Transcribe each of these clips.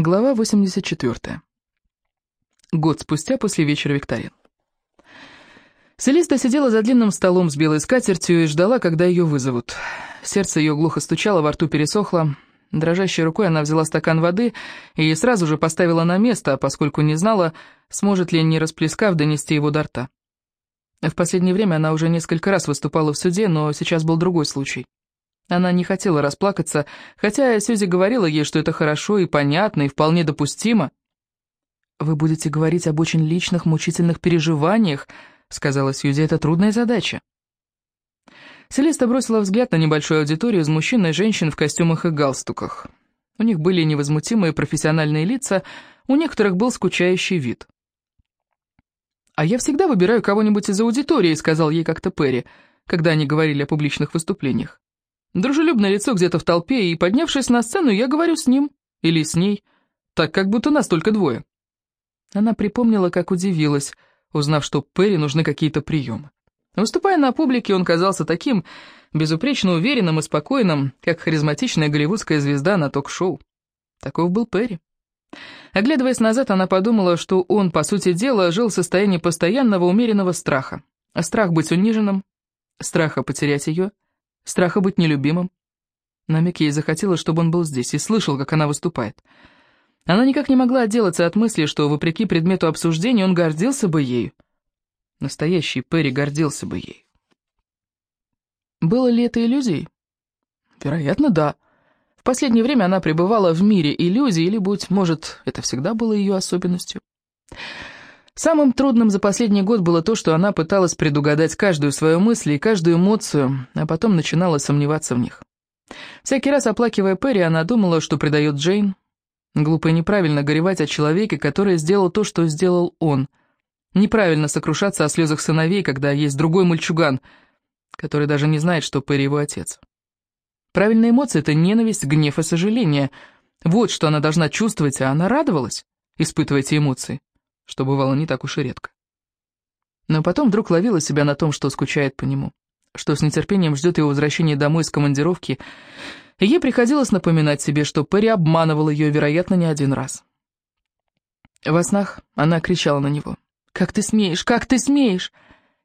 Глава 84. Год спустя после вечера викторин. Селиста сидела за длинным столом с белой скатертью и ждала, когда ее вызовут. Сердце ее глухо стучало, во рту пересохло. Дрожащей рукой она взяла стакан воды и сразу же поставила на место, поскольку не знала, сможет ли, не расплескав, донести его до рта. В последнее время она уже несколько раз выступала в суде, но сейчас был другой случай. Она не хотела расплакаться, хотя Сюзи говорила ей, что это хорошо и понятно, и вполне допустимо. «Вы будете говорить об очень личных, мучительных переживаниях», — сказала Сьюзи, — «это трудная задача». Селеста бросила взгляд на небольшую аудиторию из мужчин и женщин в костюмах и галстуках. У них были невозмутимые профессиональные лица, у некоторых был скучающий вид. «А я всегда выбираю кого-нибудь из аудитории», — сказал ей как-то Перри, когда они говорили о публичных выступлениях. Дружелюбное лицо где-то в толпе, и, поднявшись на сцену, я говорю с ним или с ней, так как будто нас только двое. Она припомнила, как удивилась, узнав, что Перри нужны какие-то приемы. Выступая на публике, он казался таким безупречно уверенным и спокойным, как харизматичная голливудская звезда на ток-шоу. Таков был Перри. Оглядываясь назад, она подумала, что он, по сути дела, жил в состоянии постоянного умеренного страха. Страх быть униженным, страха потерять ее — Страха быть нелюбимым. На миг ей захотелось, чтобы он был здесь и слышал, как она выступает. Она никак не могла отделаться от мысли, что, вопреки предмету обсуждения, он гордился бы ею. Настоящий Перри гордился бы ей. Было ли это иллюзией? Вероятно, да. В последнее время она пребывала в мире иллюзий, или, быть может, это всегда было ее особенностью. Самым трудным за последний год было то, что она пыталась предугадать каждую свою мысль и каждую эмоцию, а потом начинала сомневаться в них. Всякий раз оплакивая Перри, она думала, что предает Джейн. Глупо и неправильно горевать о человеке, который сделал то, что сделал он. Неправильно сокрушаться о слезах сыновей, когда есть другой мальчуган, который даже не знает, что Перри его отец. Правильная эмоция — это ненависть, гнев и сожаление. Вот что она должна чувствовать, а она радовалась, испытывая эти эмоции что бывало не так уж и редко. Но потом вдруг ловила себя на том, что скучает по нему, что с нетерпением ждет его возвращения домой из командировки, и ей приходилось напоминать себе, что Перри обманывал ее, вероятно, не один раз. Во снах она кричала на него. «Как ты смеешь? Как ты смеешь?»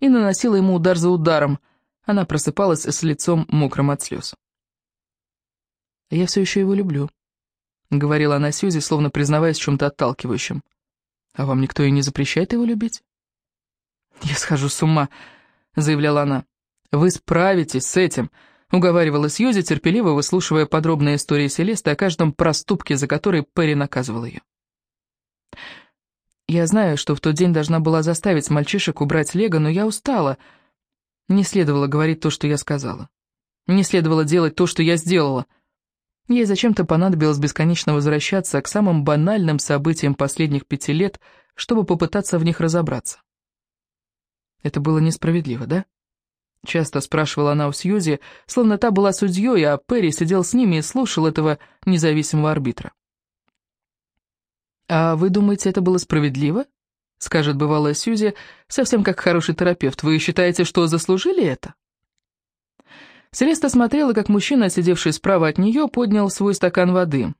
и наносила ему удар за ударом. Она просыпалась с лицом мокрым от слез. «Я все еще его люблю», — говорила она Сьюзи, словно признаваясь чем-то отталкивающем. А вам никто и не запрещает его любить? Я схожу с ума, заявляла она. Вы справитесь с этим, уговаривала Сьюзи, терпеливо выслушивая подробные истории Селесты о каждом проступке, за который Перри наказывал ее. Я знаю, что в тот день должна была заставить мальчишек убрать лего, но я устала. Не следовало говорить то, что я сказала. Не следовало делать то, что я сделала. Ей зачем-то понадобилось бесконечно возвращаться к самым банальным событиям последних пяти лет, чтобы попытаться в них разобраться. Это было несправедливо, да? Часто спрашивала она у Сьюзи, словно та была судьей, а Перри сидел с ними и слушал этого независимого арбитра. «А вы думаете, это было справедливо?» — скажет бывалая Сьюзи, совсем как хороший терапевт. «Вы считаете, что заслужили это?» Селеста смотрела, как мужчина, сидевший справа от нее, поднял свой стакан воды.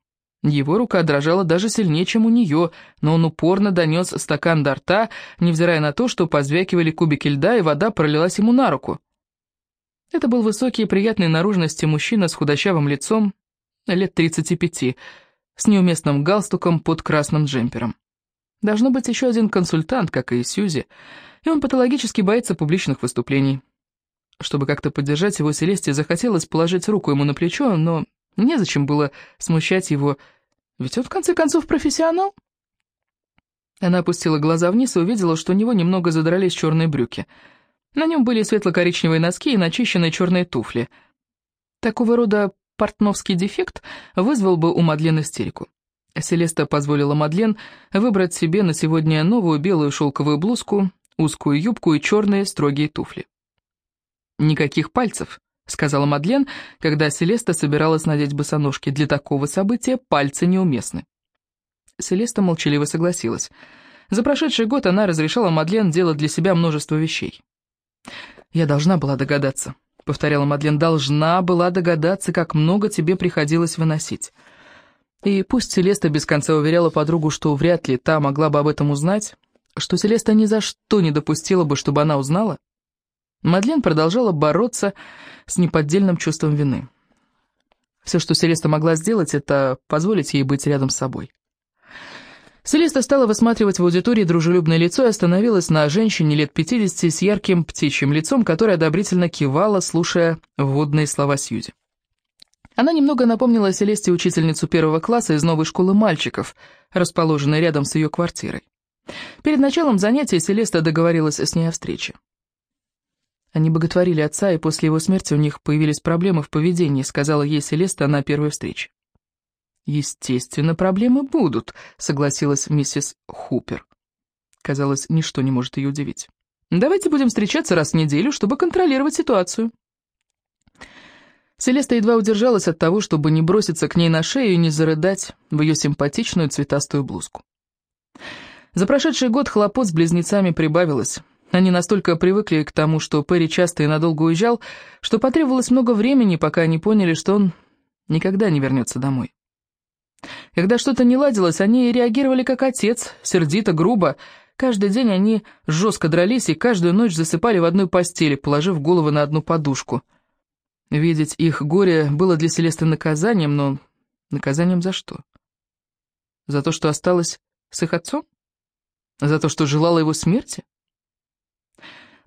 Его рука дрожала даже сильнее, чем у нее, но он упорно донес стакан до рта, невзирая на то, что позвякивали кубики льда, и вода пролилась ему на руку. Это был высокий и приятной наружности мужчина с худощавым лицом, лет 35, с неуместным галстуком под красным джемпером. Должно быть еще один консультант, как и Сьюзи, и он патологически боится публичных выступлений. Чтобы как-то поддержать его, Селесте захотелось положить руку ему на плечо, но незачем было смущать его, ведь он в конце концов профессионал. Она опустила глаза вниз и увидела, что у него немного задрались черные брюки. На нем были светло-коричневые носки и начищенные черные туфли. Такого рода портновский дефект вызвал бы у Мадлен истерику. Селеста позволила Мадлен выбрать себе на сегодня новую белую шелковую блузку, узкую юбку и черные строгие туфли. «Никаких пальцев», — сказала Мадлен, когда Селеста собиралась надеть босоножки. «Для такого события пальцы неуместны». Селеста молчаливо согласилась. За прошедший год она разрешала Мадлен делать для себя множество вещей. «Я должна была догадаться», — повторяла Мадлен, — «должна была догадаться, как много тебе приходилось выносить». И пусть Селеста без конца уверяла подругу, что вряд ли та могла бы об этом узнать, что Селеста ни за что не допустила бы, чтобы она узнала, Мадлен продолжала бороться с неподдельным чувством вины. Все, что Селеста могла сделать, это позволить ей быть рядом с собой. Селеста стала высматривать в аудитории дружелюбное лицо и остановилась на женщине лет 50 с ярким птичьим лицом, которая одобрительно кивала, слушая вводные слова Сьюзи. Она немного напомнила Селесте учительницу первого класса из новой школы мальчиков, расположенной рядом с ее квартирой. Перед началом занятия Селеста договорилась с ней о встрече. Они боготворили отца, и после его смерти у них появились проблемы в поведении, сказала ей Селеста на первой встрече. «Естественно, проблемы будут», — согласилась миссис Хупер. Казалось, ничто не может ее удивить. «Давайте будем встречаться раз в неделю, чтобы контролировать ситуацию». Селеста едва удержалась от того, чтобы не броситься к ней на шею и не зарыдать в ее симпатичную цветастую блузку. За прошедший год хлопот с близнецами прибавилось. Они настолько привыкли к тому, что Перри часто и надолго уезжал, что потребовалось много времени, пока они поняли, что он никогда не вернется домой. Когда что-то не ладилось, они реагировали как отец, сердито, грубо. Каждый день они жестко дрались и каждую ночь засыпали в одной постели, положив голову на одну подушку — Видеть их горе было для Селесты наказанием, но наказанием за что? За то, что осталась с их отцом? За то, что желала его смерти?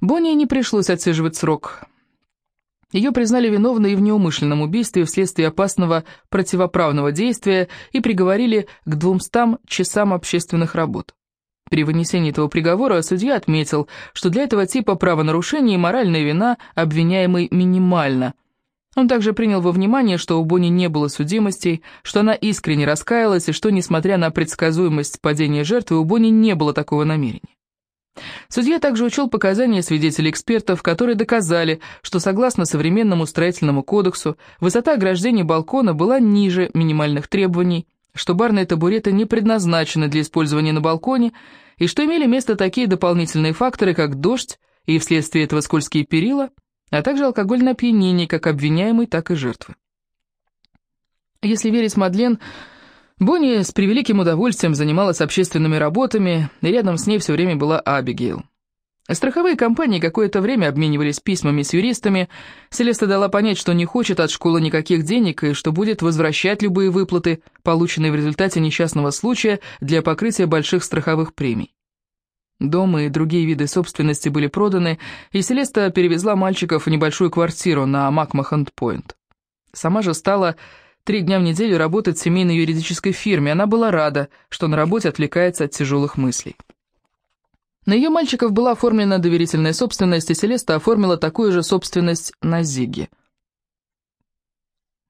Бонни не пришлось отсиживать срок. Ее признали виновной в неумышленном убийстве вследствие опасного противоправного действия и приговорили к двумстам часам общественных работ. При вынесении этого приговора судья отметил, что для этого типа правонарушений моральная вина обвиняемой минимальна, он также принял во внимание, что у Бонни не было судимостей, что она искренне раскаялась и что, несмотря на предсказуемость падения жертвы, у Бонни не было такого намерения. Судья также учел показания свидетелей-экспертов, которые доказали, что согласно современному строительному кодексу высота ограждения балкона была ниже минимальных требований, что барные табуреты не предназначены для использования на балконе и что имели место такие дополнительные факторы, как дождь и вследствие этого скользкие перила – а также алкогольное опьянение как обвиняемой, так и жертвы. Если верить Мадлен, Бонни с превеликим удовольствием занималась общественными работами, и рядом с ней все время была Абигейл. Страховые компании какое-то время обменивались письмами с юристами. Селеста дала понять, что не хочет от школы никаких денег и что будет возвращать любые выплаты, полученные в результате несчастного случая, для покрытия больших страховых премий. Дом и другие виды собственности были проданы, и Селеста перевезла мальчиков в небольшую квартиру на Макмахант-Пойнт. Сама же стала три дня в неделю работать в семейной юридической фирме. Она была рада, что на работе отвлекается от тяжелых мыслей. На ее мальчиков была оформлена доверительная собственность, и Селеста оформила такую же собственность на Зиги.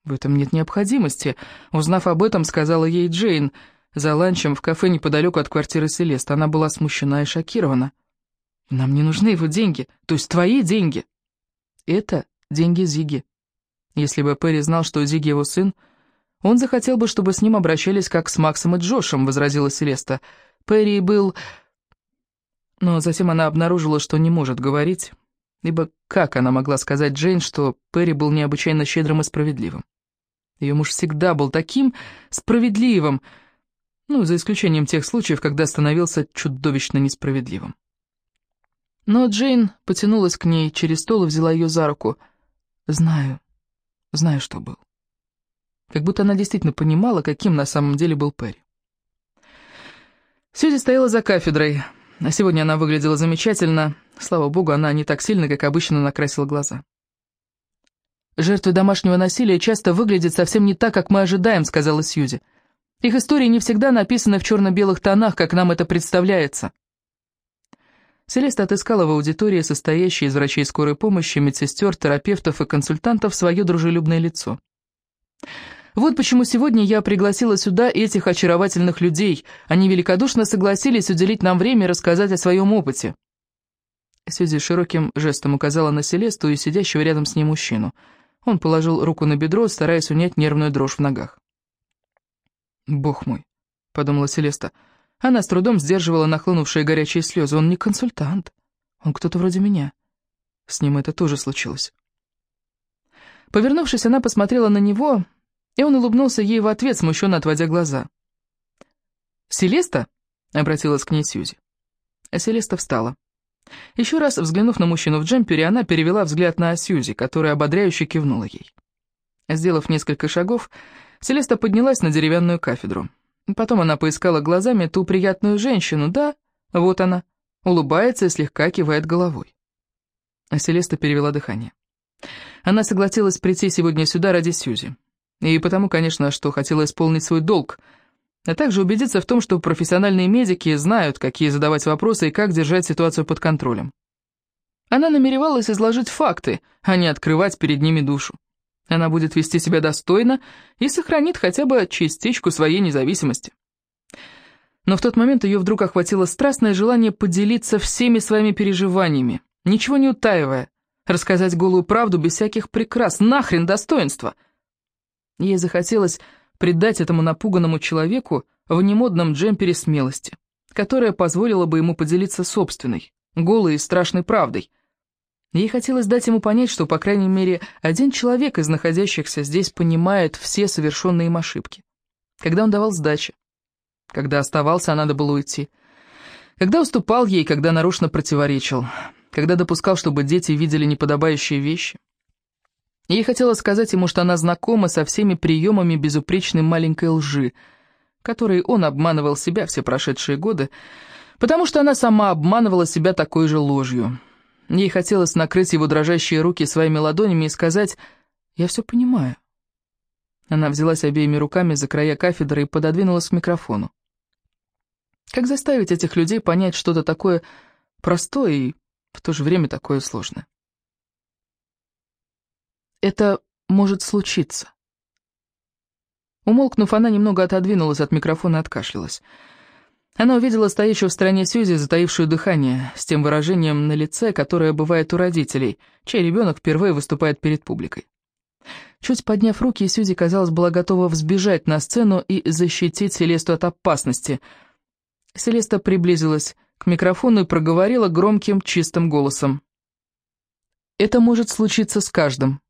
В этом нет необходимости. Узнав об этом, сказала ей Джейн – за ланчем в кафе неподалеку от квартиры Селест. Она была смущена и шокирована. «Нам не нужны его деньги, то есть твои деньги». «Это деньги Зиги. Если бы Перри знал, что Зиги его сын, он захотел бы, чтобы с ним обращались как с Максом и Джошем», — возразила Селеста. «Перри был...» Но затем она обнаружила, что не может говорить, ибо как она могла сказать Джейн, что Перри был необычайно щедрым и справедливым? Ее муж всегда был таким справедливым, — ну, за исключением тех случаев, когда становился чудовищно несправедливым. Но Джейн потянулась к ней через стол и взяла ее за руку. «Знаю, знаю, что был». Как будто она действительно понимала, каким на самом деле был Перри. Сьюзи стояла за кафедрой, а сегодня она выглядела замечательно. Слава богу, она не так сильно, как обычно, накрасила глаза. «Жертвы домашнего насилия часто выглядят совсем не так, как мы ожидаем», — сказала Сьюзи. Их истории не всегда написаны в черно-белых тонах, как нам это представляется. Селеста отыскала в аудитории, состоящей из врачей скорой помощи, медсестер, терапевтов и консультантов, свое дружелюбное лицо. Вот почему сегодня я пригласила сюда этих очаровательных людей. Они великодушно согласились уделить нам время и рассказать о своем опыте. Сюзи широким жестом указала на Селесту и сидящего рядом с ней мужчину. Он положил руку на бедро, стараясь унять нервную дрожь в ногах. «Бог мой», — подумала Селеста. Она с трудом сдерживала нахлынувшие горячие слезы. Он не консультант. Он кто-то вроде меня. С ним это тоже случилось. Повернувшись, она посмотрела на него, И он улыбнулся ей в ответ, смущенно отводя глаза. «Селеста?» — обратилась к ней Сьюзи. Селеста встала. Еще раз взглянув на мужчину в джемпере, она перевела взгляд на Сьюзи, которая ободряюще кивнула ей. Сделав несколько шагов, Селеста поднялась на деревянную кафедру. Потом она поискала глазами ту приятную женщину. Да, вот она, улыбается и слегка кивает головой. А Селеста перевела дыхание. Она согласилась прийти сегодня сюда ради Сьюзи. И потому, конечно, что хотела исполнить свой долг, а также убедиться в том, что профессиональные медики знают, какие задавать вопросы и как держать ситуацию под контролем. Она намеревалась изложить факты, а не открывать перед ними душу. Она будет вести себя достойно и сохранит хотя бы частичку своей независимости. Но в тот момент ее вдруг охватило страстное желание поделиться всеми своими переживаниями, ничего не утаивая, рассказать голую правду без всяких прикрас, нахрен достоинства — Ей захотелось придать этому напуганному человеку в немодном джемпере смелости, которая позволила бы ему поделиться собственной, голой и страшной правдой. Ей хотелось дать ему понять, что, по крайней мере, один человек из находящихся здесь понимает все совершенные им ошибки. Когда он давал сдачи, когда оставался, а надо было уйти, когда уступал ей, когда нарочно противоречил, когда допускал, чтобы дети видели неподобающие вещи. Ей хотелось сказать ему, что она знакома со всеми приемами безупречной маленькой лжи, которой он обманывал себя все прошедшие годы, потому что она сама обманывала себя такой же ложью. Ей хотелось накрыть его дрожащие руки своими ладонями и сказать «Я все понимаю». Она взялась обеими руками за края кафедры и пододвинулась к микрофону. Как заставить этих людей понять что-то такое простое и в то же время такое сложное? Это может случиться. Умолкнув, она немного отодвинулась от микрофона и откашлялась. Она увидела стоящую в стороне Сьюзи, затаившую дыхание, с тем выражением на лице, которое бывает у родителей, чей ребенок впервые выступает перед публикой. Чуть подняв руки, Сьюзи, казалось, была готова взбежать на сцену и защитить Селесту от опасности. Селеста приблизилась к микрофону и проговорила громким, чистым голосом. «Это может случиться с каждым.